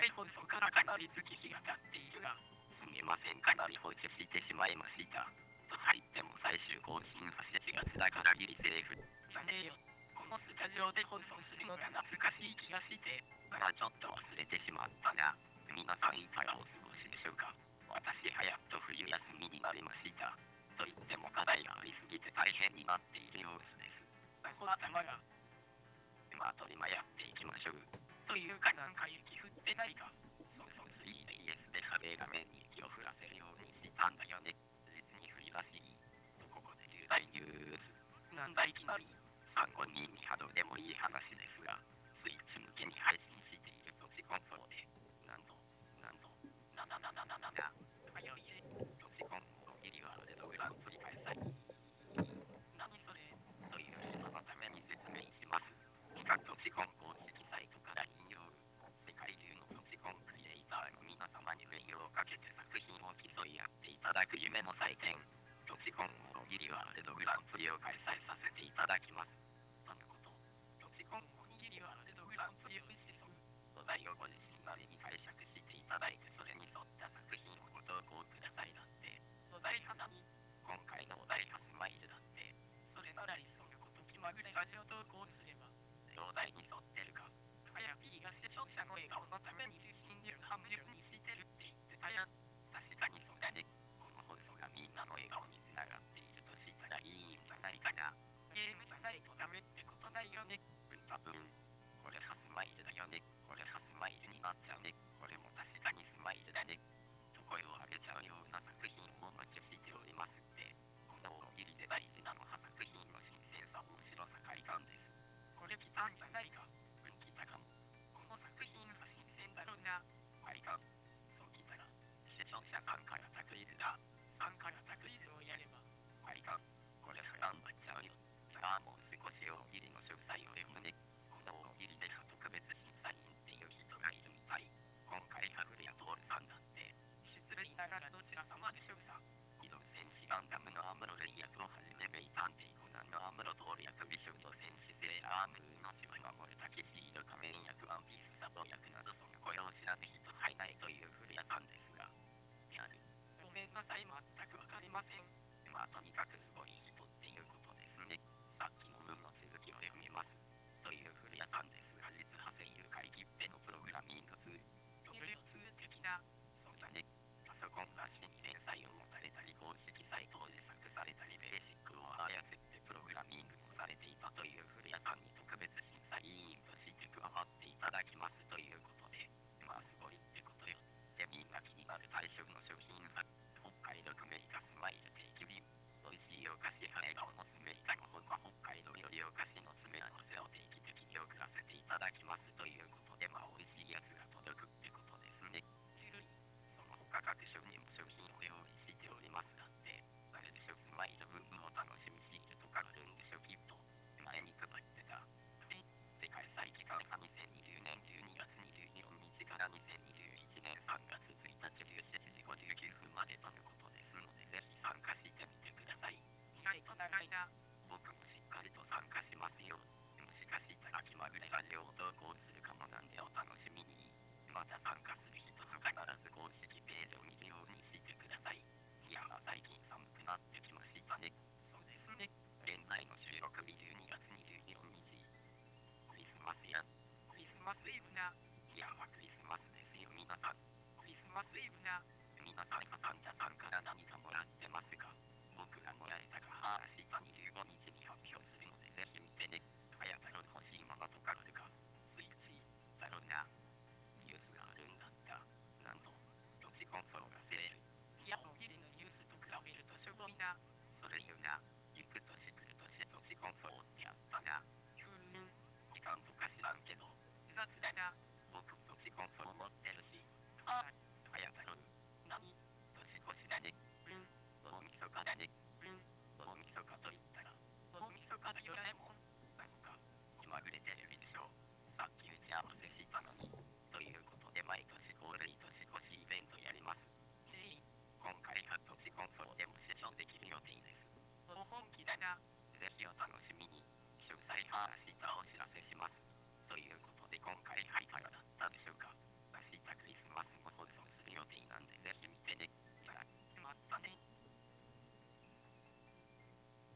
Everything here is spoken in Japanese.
回放送からかなり月日が経っているが、すみません、かなり放置してしまいました。と入っても最終更新は7月だからギリセーフ。じゃねえよ。このスタジオで放送するのが懐かしい気がして、まあちょっと忘れてしまったな。皆さんいかがお過ごしでしょうか私はやっと冬休みになりました。と言っても課題がありすぎて大変になっている様子です。あこ頭が。まあと今やっていきましょう。というかなんか雪降ってないか。そうそう 3DS で壁画面に雪を降らせるようにしたんだよね。実に冬らしい。とここで重大ニュース。なんだいきなり。参考人に波動でもいい話ですが、スイッチ向けに配信しているただく夢の祭典。土地コン大喜利ワールドグランプリを開催させていただきます。とのこと。土地コンおにぎりワールドグランプリをしそう。お題をご自身なりに解釈していただいてそれに沿った作品をご投稿くださいだって。お題花に、今回のお題はスマイルだって。それならいっそのこと気まぐれラジオ投稿すれば、お題に沿ってるか。はや P が視聴者の笑顔のために受信料半分にしてるって言ってたやん。なっちゃうね。これも確かにスマイルだね。と声を上げちゃうような作品をお待ちしておりますって。この大喜利で大事なのは作品の新鮮さ、面白さ、快感です。これ来たんじゃないか。うん、来たかも。この作品は新鮮だろうな。快感。そう来たら、視聴者さんからタクイズだ。さんからタクイズをやれば、快感。これは頑張っちゃうよ。じゃあもう少し大喜利の詳細を読むね。この大喜利では特別審査員っていう人がいるみたい。今回は古谷徹さんだって。失礼ながらどちら様でしょうさ。機動戦士ガンダムのアムロレイ役をはじめ名探偵コナンのアムロトール役美少女戦士セーラームーンの千葉守るタケシード仮面役ワンピースサボ役などその声を知らぬ人はいないという古谷さんですが。である。ごめんなさい、全くわかりません。まあとにかくすごなってきましたね。そうですね。現在の収録日12月24日。クリスマスや。クリスマスイブな。いやー、クリスマスですよ、皆さん。クリスマスイブな。皆さんはサンタさんから何かもらってますか？僕がもらえたかは明日25日に発表するのでぜひそれ言うな。行く年来る年土地コンフォーってやったな。ふーん。時間とか知らんけど。雑だな。僕、土地コンフォー持ってるし。ああ、はや太郎。何年越しだね。うん。大晦日だね。うん。大晦日と言ったら、大晦日だよ